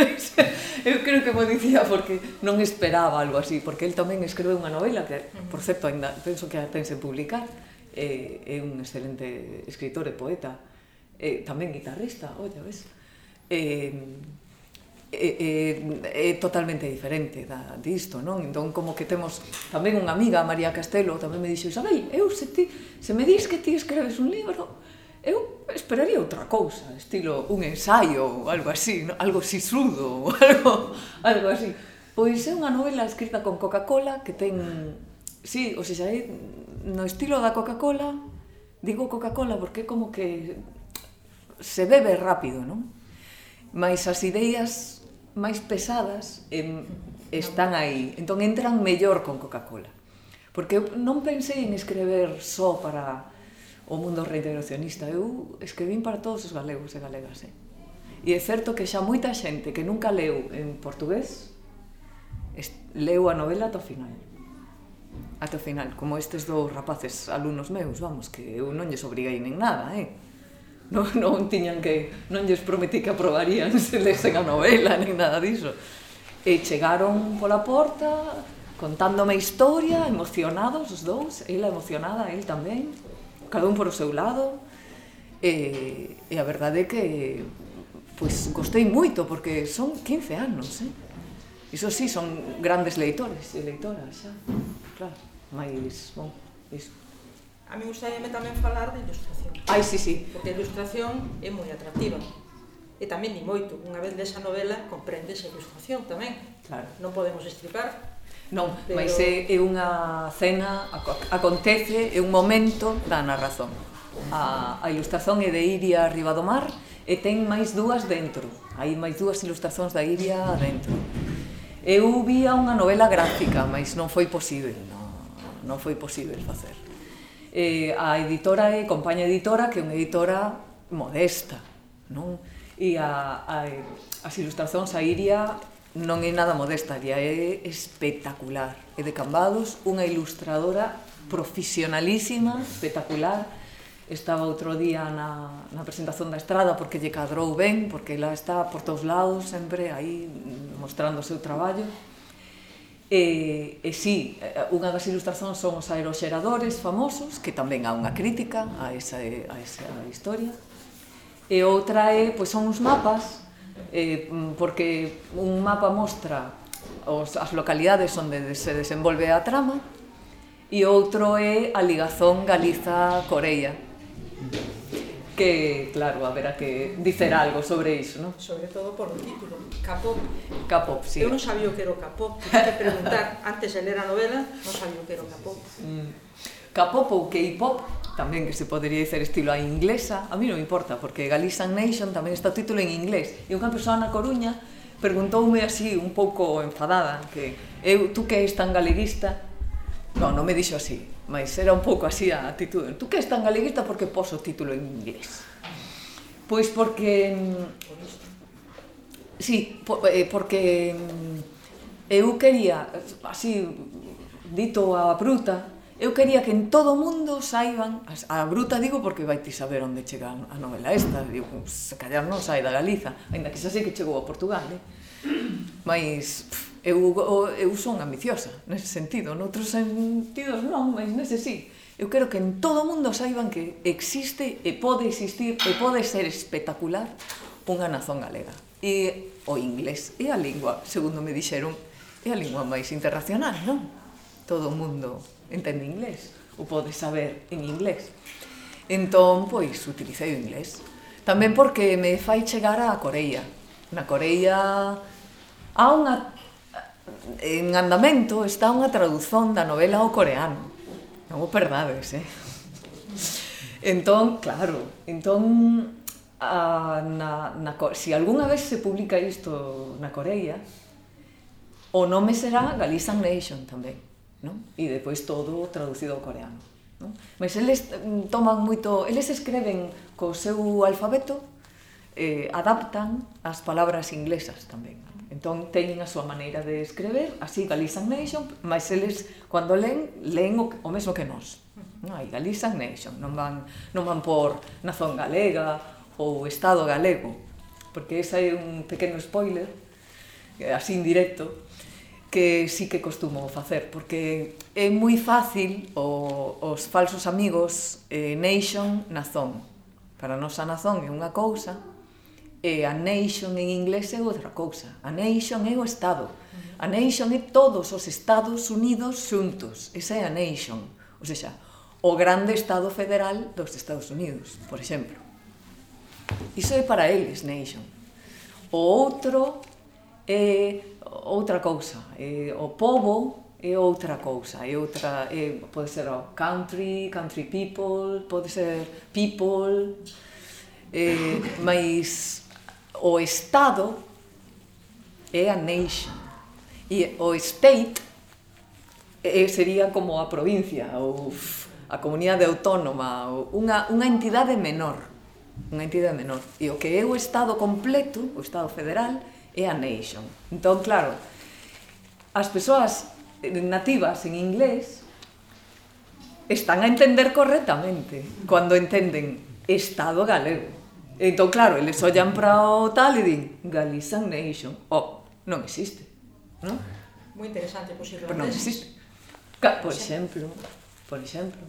eu creo que mo dicía porque non esperaba algo así, porque el tamén escribe unha novela que, por certo, ainda penso que a tense publicar, eh, é un excelente escritor e poeta, eh, tamén guitarrista, olla, ves? Eh, é, é, é totalmente diferente da, disto, non? Entón, como que temos tamén unha amiga, María Castelo, tamén me dixo, Isabel, eu se, ti, se me dis que ti escreves un libro, eu esperaría outra cousa, estilo un ensaio ou algo así, no? algo sisudo ou algo, algo así. Pois é unha novela escrita con Coca-Cola que ten... Sí, o sea, é no estilo da Coca-Cola, digo Coca-Cola porque como que se bebe rápido, non? Mas as ideas máis pesadas em, están aí, entón entran mellor con Coca-Cola. Porque eu non pensei en escrever só para o mundo reintegracionista. Eu escribín para todos os galegos e galegas, eh? E é certo que xa moita xente que nunca leu en portugués leu a novela ata o final. Ata o final, como estes dous rapaces alumnos meus, vamos, que eu non lles obriguei nin nada, eh? Non, non tiñan que, non lles prometí que aprobarían se lesen a novela, nin nada diso. E chegaron pola porta, contándome a historia, emocionados os dous, ela emocionada, el tamén, cada un por o seu lado, e, e a verdade é que pois, gostei moito, porque son 15 anos, eh? Iso sí, son grandes leitores e leitoras, xa. Claro, máis, bon, iso. A mí gustaríame tamén falar de ilustración. Ai, sí, sí. Porque a ilustración é moi atractiva. E tamén ni moito. Unha vez desa novela, comprendes a ilustración tamén. Claro. Non podemos estripar Non, Pero... mais é, é unha cena, acontece, é un momento da narrazón. A, a ilustración é de Iria arriba do Mar e ten máis dúas dentro. Hai máis dúas ilustracións da Iria dentro. Eu vía unha novela gráfica, mais non foi posible, non, non foi posible facer. E a editora é Compaña Editora, que é unha editora modesta, non? E a, a, as ilustracións a Iria non é nada modesta, lia é espectacular. É de Cambados, unha ilustradora profesionalísima, espectacular. Estaba outro día na, na presentación da Estrada porque lle cadrou ben, porque ela está por todos lados, sempre aí mostrando o seu traballo. E, e sí, unha das ilustracións son os aeroxeradores famosos, que tamén há unha crítica a esa, a esa historia. E outra é, pois son os mapas eh, mm, porque un mapa mostra os, as localidades onde se desenvolve a trama e outro é a ligazón Galiza-Coreia que, claro, haberá que dicer algo sobre iso, non? Sobre todo por o título, K-pop. K-pop, sí. Eu non sabía o que era o K-pop, tive que preguntar, antes de ler a novela, non sabía o que era o K-pop. Mm. K-pop ou K-pop, tamén que se podería dicer estilo a inglesa, a mí non me importa, porque Galician Nation tamén está o título en inglés. E unha persoa na Coruña preguntoume así, un pouco enfadada, que eu, tú que és tan galeguista, non, non me dixo así, mas era un pouco así a actitude. Tú que és tan galeguista porque pos o título en inglés? Pois porque... Sí, eh, porque mm, eu quería, así, dito a bruta, Eu quería que en todo o mundo saiban a bruta digo porque vai ti saber onde chega a novela esta, digo, se callar non sai da Galiza, aínda que xa sei que chegou a Portugal, eh? Mas pff, eu eu son ambiciosa nese sentido, noutros sentidos non, mas nese sí. Eu quero que en todo o mundo saiban que existe e pode existir e pode ser espectacular unha nazón galega. E o inglés é a lingua, segundo me dixeron, é a lingua máis internacional, non? Todo o mundo entende inglés, o pode saber en inglés. Entón, pois, utilicei o inglés. Tamén porque me fai chegar a Coreia. Na Coreia há unha en andamento está unha traducción da novela ao coreano. Non o perdades, eh? Entón, claro, entón a, na, na, si algunha vez se publica isto na Coreia, o nome será Galizan Nation tamén non? E depois todo traducido ao coreano. Non? Mas eles mm, toman moito, eles escreven co seu alfabeto, eh, adaptan as palabras inglesas tamén. Entón teñen a súa maneira de escrever, así Galician Nation, mas eles cando len, len o, o mesmo que nós. Non hai Galician Nation, non van, non van por Nazón Galega ou Estado Galego, porque esa é un pequeno spoiler, eh, así indirecto, que sí que costumo facer, porque é moi fácil o, os falsos amigos eh, nation, nazón. Para nós a nazón é unha cousa, e a nation en inglés é outra cousa. A nation é o Estado. A nation é todos os Estados Unidos xuntos. Esa é a nation. Ou sea, o grande Estado federal dos Estados Unidos, por exemplo. Iso é para eles, nation. O outro é outra cousa. É, o povo é outra cousa, é outra, é, pode ser o country, country people, pode ser people, é, mas o Estado é a nation e o state é, sería como a provincia ou a comunidade autónoma, ou unha, unha entidade menor, unha entidade menor. E o que é o Estado completo, o Estado federal, é a nation. Entón, claro, as persoas nativas en inglés están a entender correctamente cando entenden Estado galego. Entón, claro, eles ollan para o tal e din Galizan Nation. Oh, non existe, non? Moi interesante, pois. Pero non existe. Ca, por exemplo, por exemplo.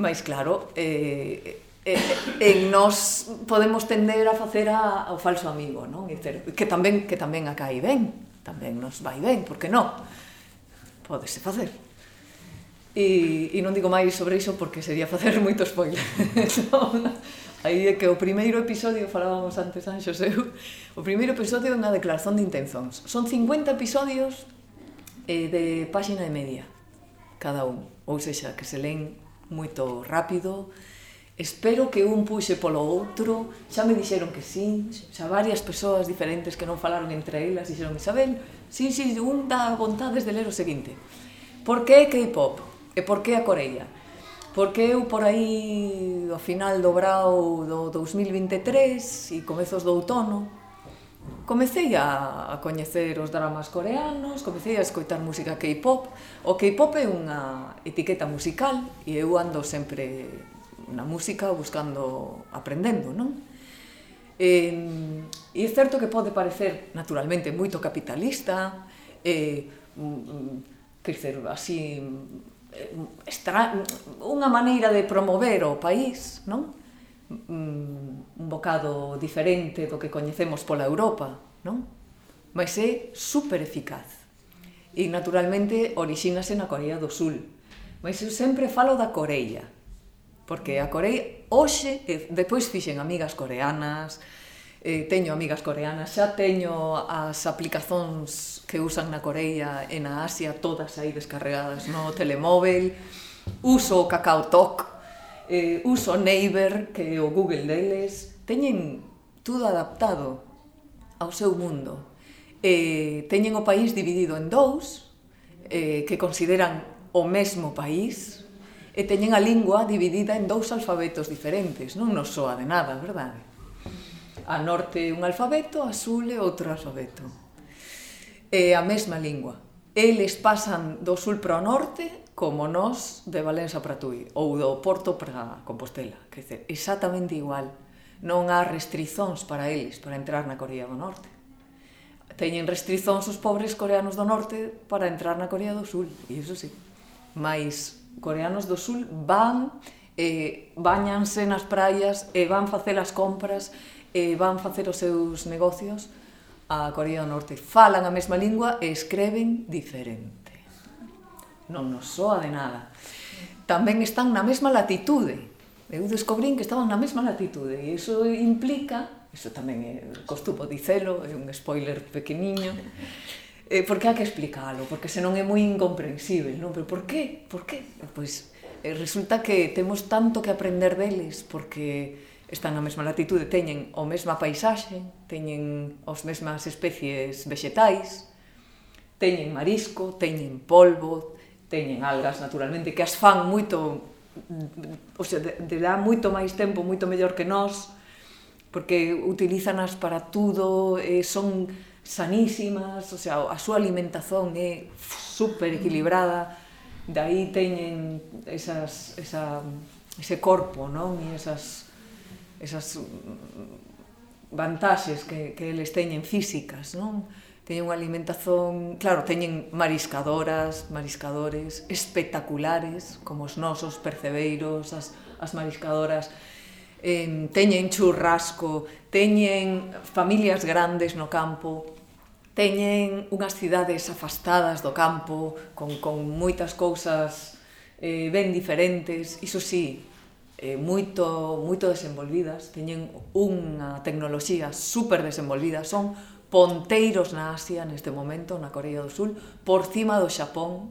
Mais claro, eh, Eh, eh, en nós podemos tender a facer a, ao falso amigo, non? Dizer, que tamén que tamén acai ben, tamén nos vai ben, por que non? Pódese facer. E, e non digo máis sobre iso porque sería facer moito spoiler. non? Aí é que o primeiro episodio, falábamos antes San seu, o primeiro episodio é unha declaración de intenzóns. Son 50 episodios eh, de páxina e media, cada un. Ou seja, que se leen moito rápido, Espero que un puxe polo outro, xa me dixeron que sí, xa varias persoas diferentes que non falaron entre elas dixeron Isabel, sí, sí, un dá vontades de ler o seguinte. Por que K-pop? E por que a Coreia? Porque eu por aí, ao final do brao do 2023 e comezos do outono, comecei a, a coñecer os dramas coreanos, comecei a escoitar música K-pop. O K-pop é unha etiqueta musical e eu ando sempre na música buscando, aprendendo, non? Eh, e é certo que pode parecer naturalmente moito capitalista, eh, mm, quer dizer, así mm, extra, mm, unha maneira de promover o país, non? Mm, un bocado diferente do que coñecemos pola Europa, non? Mas é super eficaz. E naturalmente orixínase na Corea do Sul. Mas eu sempre falo da Coreia, porque a Coreia hoxe, depois fixen amigas coreanas, eh, teño amigas coreanas, xa teño as aplicacións que usan na Corea e na Asia todas aí descarregadas no telemóvel, uso o Kakao Talk, eh, uso Neighbor, que é o Google deles, teñen todo adaptado ao seu mundo. Eh, teñen o país dividido en dous, eh, que consideran o mesmo país, e teñen a lingua dividida en dous alfabetos diferentes, non nos soa de nada, verdade? A norte un alfabeto, a sul outro alfabeto. É a mesma lingua. Eles pasan do sul para o norte como nós de Valença para Tui ou do Porto para Compostela, que dizer, exactamente igual. Non há restricións para eles para entrar na Corea do Norte. Teñen restricións os pobres coreanos do norte para entrar na Corea do Sul, e iso sí. Mais coreanos do sul van eh, bañanse nas praias e eh, van facer as compras e eh, van facer os seus negocios a Corea do Norte. Falan a mesma lingua e escreven diferente. Non nos soa de nada. Tamén están na mesma latitude. Eu descobrín que estaban na mesma latitude e iso implica, iso tamén é costumo dicelo, é un spoiler pequeniño, eh, porque hai que explicalo, porque senón é moi incomprensible, non? Pero por qué? Por qué? Pois eh, resulta que temos tanto que aprender deles porque están na mesma latitude, teñen o mesma paisaxe, teñen as mesmas especies vegetais, teñen marisco, teñen polvo, teñen algas naturalmente que as fan moito o sea, de, de dá moito máis tempo, moito mellor que nós, porque utilizanas para tudo, eh, son sanísimas, o sea, a súa alimentación é super equilibrada, de aí teñen esas, esa, ese corpo, non? E esas, esas vantaxes que, que eles teñen físicas, non? Teñen unha alimentación, claro, teñen mariscadoras, mariscadores espectaculares, como os nosos percebeiros, as, as mariscadoras, eh, teñen churrasco, teñen familias grandes no campo, teñen unhas cidades afastadas do campo, con, con moitas cousas eh, ben diferentes, iso sí, eh, moito, moito desenvolvidas, teñen unha tecnoloxía super desenvolvida, son ponteiros na Asia neste momento, na Corea do Sul, por cima do Xapón,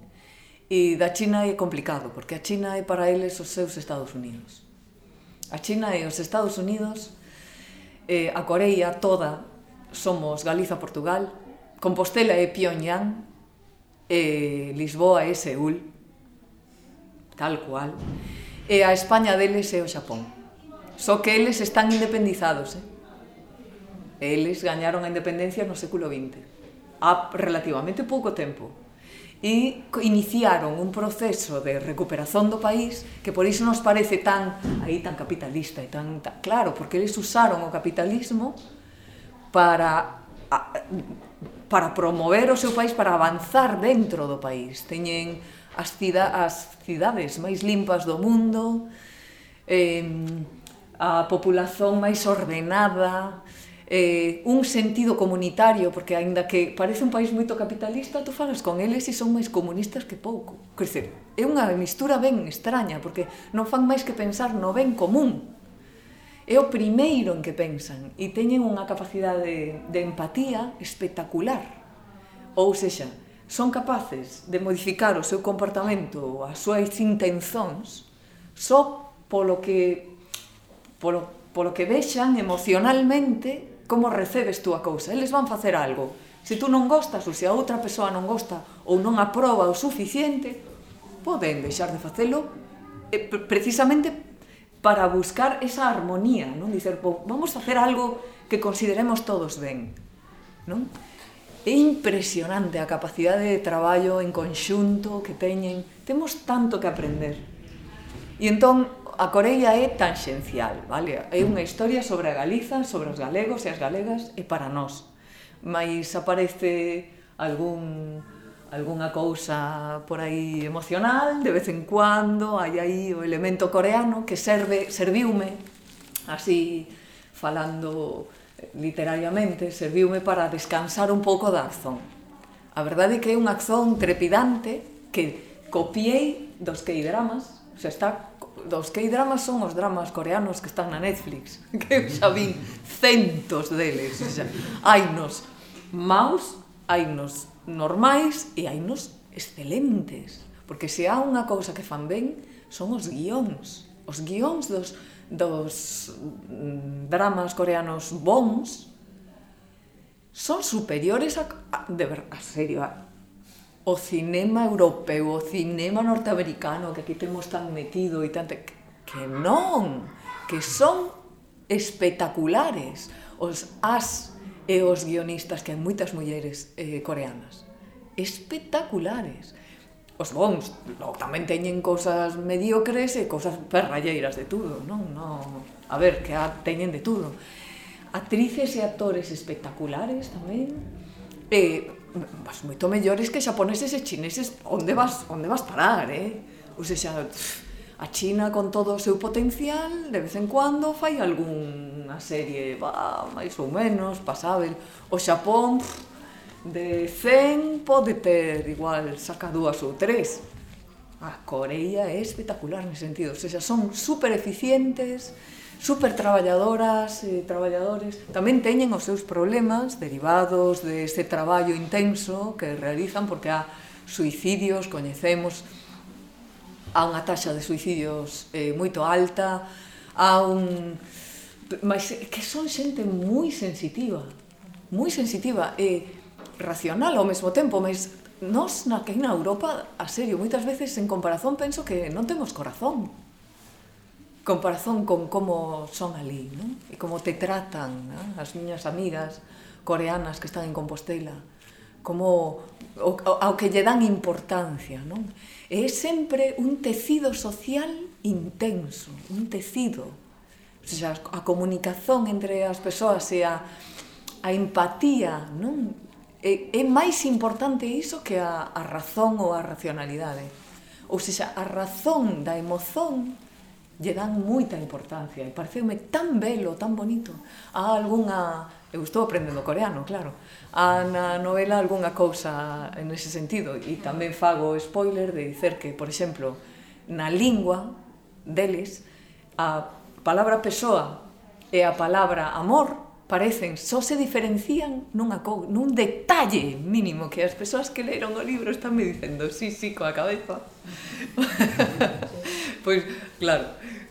e da China é complicado, porque a China é para eles os seus Estados Unidos. A China e os Estados Unidos, eh, a Coreia toda, somos Galiza-Portugal, Compostela é Pyongyang, e Lisboa é Seúl, tal cual, e a España deles é o Xapón. Só que eles están independizados, eh? Eles gañaron a independencia no século XX, há relativamente pouco tempo. E iniciaron un proceso de recuperación do país que por iso nos parece tan aí tan capitalista e tan, tan claro, porque eles usaron o capitalismo para a, para promover o seu país, para avanzar dentro do país. Teñen as, cida, as cidades máis limpas do mundo, eh, a populación máis ordenada, eh, un sentido comunitario, porque aínda que parece un país moito capitalista, tú falas con eles e son máis comunistas que pouco. Quer dizer, é unha mistura ben extraña, porque non fan máis que pensar no ben común, é o primeiro en que pensan e teñen unha capacidade de, de empatía espectacular. Ou sexa, son capaces de modificar o seu comportamento, as súas intencións, só polo que polo, polo que vexan emocionalmente como recebes tú a cousa. Eles van facer algo. Se tú non gostas ou se a outra persoa non gosta ou non aproba o suficiente, poden deixar de facelo eh, precisamente para buscar esa armonía, non? Dicer, vamos a facer algo que consideremos todos ben, non? É impresionante a capacidade de traballo en conxunto que teñen. Temos tanto que aprender. E entón, a Corella é tanxencial, vale? É unha historia sobre a Galiza, sobre os galegos e as galegas e para nós. Mais aparece algún algunha cousa por aí emocional, de vez en cuando, hai aí o elemento coreano que serve, serviume, así falando literariamente, serviume para descansar un pouco da acción. A verdade é que é unha acción trepidante que copiei dos K-dramas, o sea, está dos K-dramas son os dramas coreanos que están na Netflix, que eu xa vin centos deles, xa. sea, hainos maus, hainos nos normais e hai nos excelentes. Porque se há unha cousa que fan ben, son os guións. Os guións dos, dos mm, dramas coreanos bons son superiores a, a de ver, a serio, a, o cinema europeo, o cinema norteamericano que aquí temos tan metido e tanto que non, que son espectaculares. Os as e os guionistas que hai moitas mulleres eh, coreanas espectaculares os bons no, tamén teñen cousas mediocres e cousas perralleiras de tudo non? No, a ver, que a teñen de tudo actrices e actores espectaculares tamén e vas moito mellores que xaponeses e chineses onde vas, onde vas parar, eh? ou seja, a China con todo o seu potencial de vez en cuando fai algunha serie va, máis ou menos pasável o Xapón de 100 pode ter igual saca dúas ou tres. A Coreia é espectacular nese sentido. O sea, son super eficientes super traballadoras e eh, traballadores. Tamén teñen os seus problemas derivados deste traballo intenso que realizan porque há suicidios, coñecemos a unha taxa de suicidios eh, moito alta, a un... Mas que son xente moi sensitiva, moi sensitiva e racional ao mesmo tempo, mas nós na que na Europa, a serio, moitas veces en comparación penso que non temos corazón. comparación con como son ali, non? E como te tratan non? as miñas amigas coreanas que están en Compostela, como o, ao que lle dan importancia, non? E é sempre un tecido social intenso, un tecido. O sea, a comunicación entre as persoas e a, a empatía, non? É, é máis importante iso que a, a razón ou a racionalidade. Ou seja, a razón da emoción lle dan moita importancia e pareceume tan belo, tan bonito. Há algunha Eu estou aprendendo coreano, claro. A, na novela algunha cousa en ese sentido e tamén fago spoiler de dicer que, por exemplo, na lingua deles a palabra persoa e a palabra amor parecen, só se diferencian nunha co, nun detalle mínimo que as persoas que leron o libro están me dicendo sí, sí, coa cabeza. pois, claro,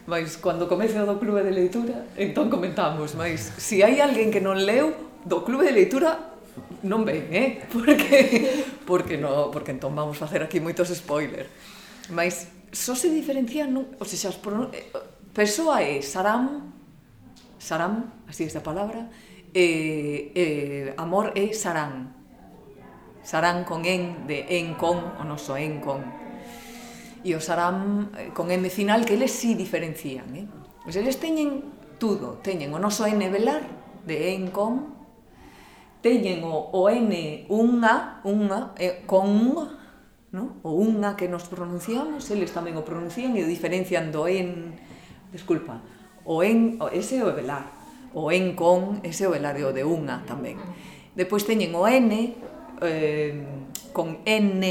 Mas cando comece o do Clube de Leitura, entón comentamos, mas se si hai alguén que non leu, do Clube de Leitura non ven, eh? Porque, porque, no, porque entón vamos facer aquí moitos spoiler. Mas só se diferencian, non, o sea, as pronon... Eh, Persoa é Saram, Saram, así é esta palabra, e, eh, eh, amor é Saran. Saran con en, de en con, o noso en con e o Saram eh, con M final que eles si sí diferencian, eh? Pois eles teñen tudo, teñen o noso N velar de Encom, teñen o, o N unha, unha, eh, con unha, no? o unha que nos pronunciamos, eles tamén o pronuncian e o diferencian do en, desculpa, o en, o ese o velar, o en con, ese o velar o de unha tamén. Depois teñen o N, eh, con N,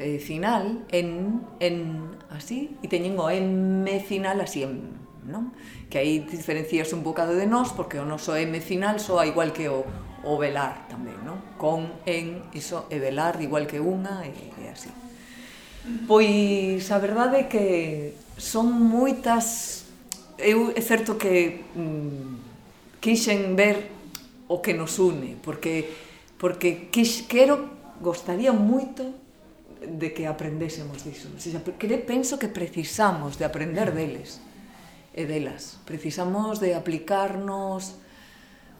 eh, final en, en así e teñen o M final así en non? que aí diferencias un bocado de nós porque o noso M final soa igual que o, o velar tamén non? con, en, iso e velar igual que unha e, e así pois a verdade é que son moitas eu é certo que mm, quixen ver o que nos une porque porque quix, quero gostaría moito de que aprendésemos diso. O sea, que penso que precisamos de aprender mm. deles e delas. Precisamos de aplicarnos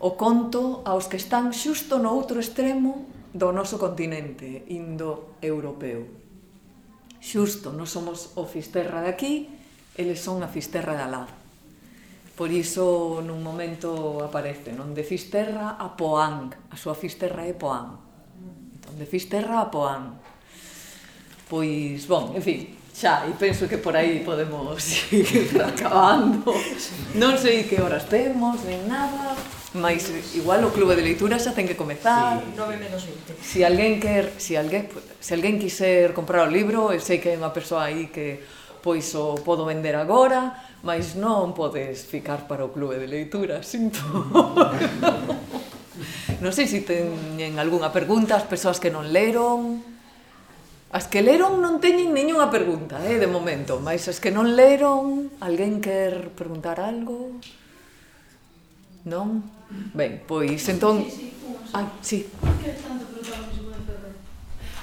o conto aos que están xusto no outro extremo do noso continente indo-europeo. Xusto, non somos o Fisterra de aquí, eles son a Fisterra de alá. Por iso nun momento aparece, non de Fisterra a Poang, a súa Fisterra é Poang. Mm. Entón, de Fisterra a Poang Pois, bon, en fin, xa, e penso que por aí podemos ir acabando. Non sei que horas temos, nen nada, mas igual o clube de leitura xa ten que comezar. Sí, 9 menos 20. Si alguén quer, si alguén, se si alguén quiser comprar o libro, eu sei que hai unha persoa aí que pois o podo vender agora, mas non podes ficar para o clube de leitura, sinto. Entón. non sei se teñen algunha pregunta as persoas que non leron. As que leron non teñen niñunha pregunta, eh, de momento, mas as que non leron, alguén quer preguntar algo? Non? Ben, pois entón... Sí, sí, sí. Ah, sí. Que tanto protagonismo de Ferrer?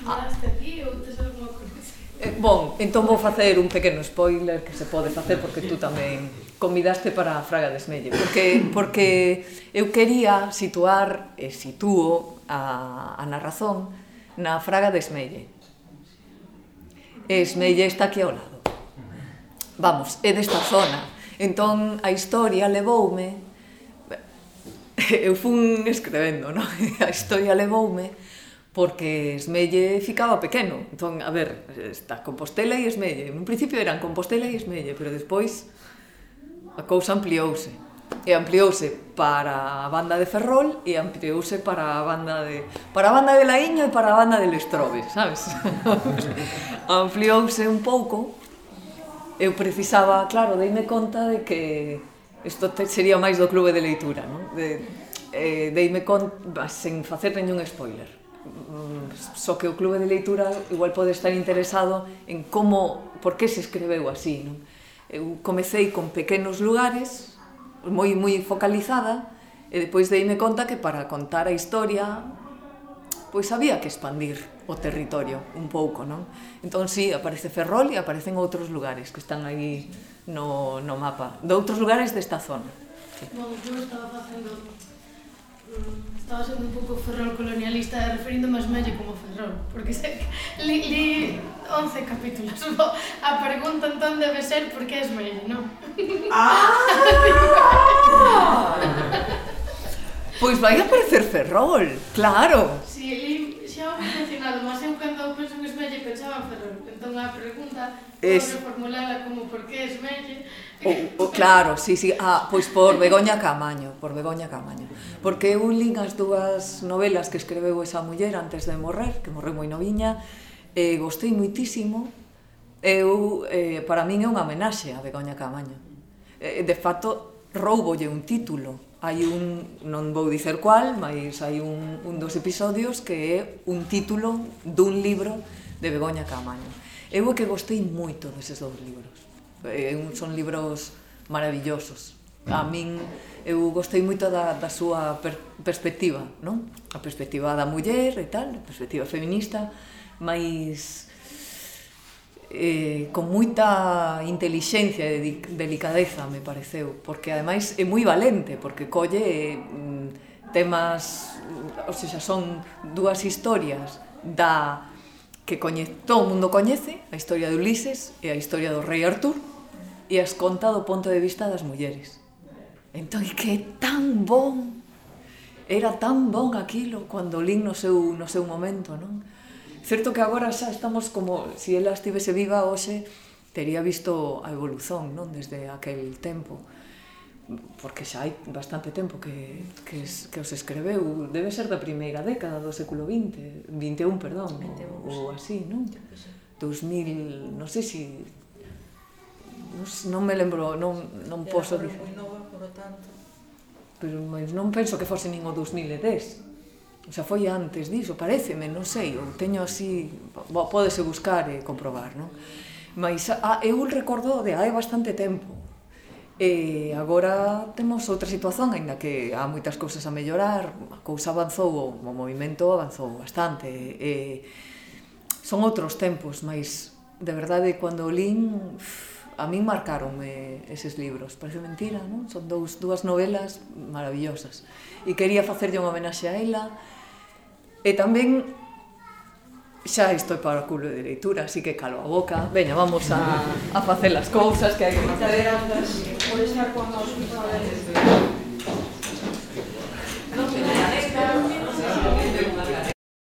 Ah. Aquí ou tes alguma cousa? Eh, bon, entón vou facer un pequeno spoiler que se pode facer porque tú tamén convidaste para a Fraga de Smelle, porque, porque eu quería situar e situo a, a narrazón na Fraga de Smelle, e está aquí ao lado. Vamos, é desta zona. Entón, a historia levoume... Eu fun escrevendo, non? A historia levoume porque Esmelle ficaba pequeno. Entón, a ver, está Compostela e Esmelle. En un principio eran Compostela e Esmelle, pero despois a cousa ampliouse e ampliouse para a banda de Ferrol e ampliouse para a banda de para a banda de Laíño e para a banda de Lestrobe, sabes? ampliouse un pouco. Eu precisaba, claro, deime conta de que isto sería máis do clube de leitura, non? De, eh, deime conta, sen facer nenhum spoiler. Mm, só que o clube de leitura igual pode estar interesado en como, por que se escreveu así, non? Eu comecei con pequenos lugares, moi moi focalizada e depois deime conta que para contar a historia pois había que expandir o territorio un pouco, non? Entón si sí, aparece Ferrol e aparecen outros lugares que están aí no, no mapa, de outros lugares desta zona. Sí. Bueno, eu estaba facendo estaba sendo un pouco ferrol colonialista referíndome a Esmelle como ferrol, porque sei que li, li 11 capítulos. A pregunta entón debe ser por que Esmelle, non? Ah! pois vai aparecer ferrol, claro. Si, sí, li xa o mencionado, mas eu cando penso en Esmelle pensaba en ferrol. Entón a pregunta, vou es... reformulala como por que Esmelle, O, o, claro, sí, sí, ah, pois por Begoña Camaño, por Begoña Camaño. Porque eu lín as dúas novelas que escreveu esa muller antes de morrer, que morreu moi noviña, e eh, gostei muitísimo. Eu, eh, para min é unha homenaxe a Begoña Camaño. Eh, de facto, roubolle un título. Hai un, non vou dicer cual, mas hai un, un dos episodios que é un título dun libro de Begoña Camaño. Eu é que gostei moito deses dous libros eh, son libros maravillosos. A mm. min eu gostei moito da, da súa per, perspectiva, non? A perspectiva da muller e tal, a perspectiva feminista, mas eh, con moita intelixencia e delicadeza, me pareceu, porque ademais é moi valente, porque colle mm, temas, ou seja, son dúas historias da que coñe, todo o mundo coñece, a historia de Ulises e a historia do rei Artur, e as conta do ponto de vista das mulleres. Entón, que é tan bon, era tan bon aquilo cando lin no seu, no seu momento, non? Certo que agora xa estamos como, se si ela estivese viva hoxe, tería visto a evolución, non? Desde aquel tempo porque xa hai bastante tempo que, que, que os escreveu, debe ser da primeira década do século XX, 21, perdón, 21, ou, ou así, non? 2000, non sei se si non me lembro, non, non Era posso dicir. Nova, por tanto. Pero mas non penso que fose nin o 2010. O sea, foi antes diso, pareceme, non sei, eu teño así, pódese buscar e comprobar, non? Mas ah, eu recordo de hai bastante tempo. E agora temos outra situación, aínda que há moitas cousas a mellorar, a cousa avanzou, o movimento avanzou bastante. E, son outros tempos, mas de verdade, cando o lín a min marcaronme eses libros, parece mentira, non? Son dous, dúas novelas maravillosas. E quería facerlle unha homenaxe a ela. E tamén xa estou para o culo de leitura, así que calo a boca. Veña, vamos a, a facer as cousas que hai que facer. Pode ser con os